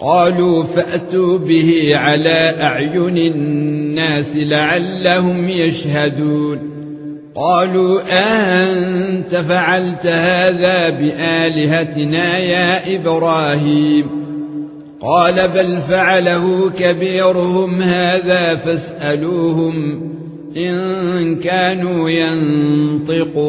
قالوا فأتوا به على أعين الناس لعلهم يشهدون. قالوا أنت فعلت هذا بآلهتنا يا إبراهيم؟ قال بل فعله كبيرهم هذا فاسألوهم إن كانوا ينطقون.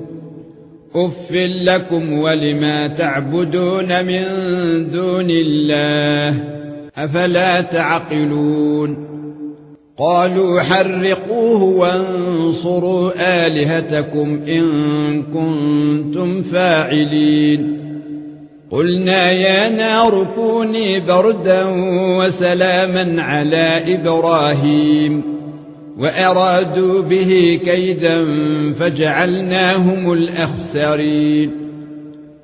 اف لكم ولما تعبدون من دون الله افلا تعقلون قالوا حرقوه وانصروا الهتكم ان كنتم فاعلين قلنا يا نار كوني بردا وسلاما على إبراهيم وأرادوا به كيدا فجعلناهم الأخسرين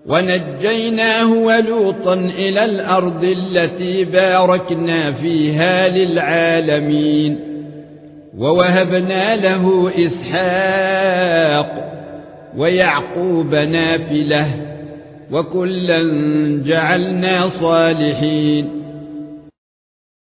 ونجيناه ولوطا إلى الأرض التي باركنا فيها للعالمين ووهبنا له إسحاق ويعقوب نافلة وكلا جعلنا صالحين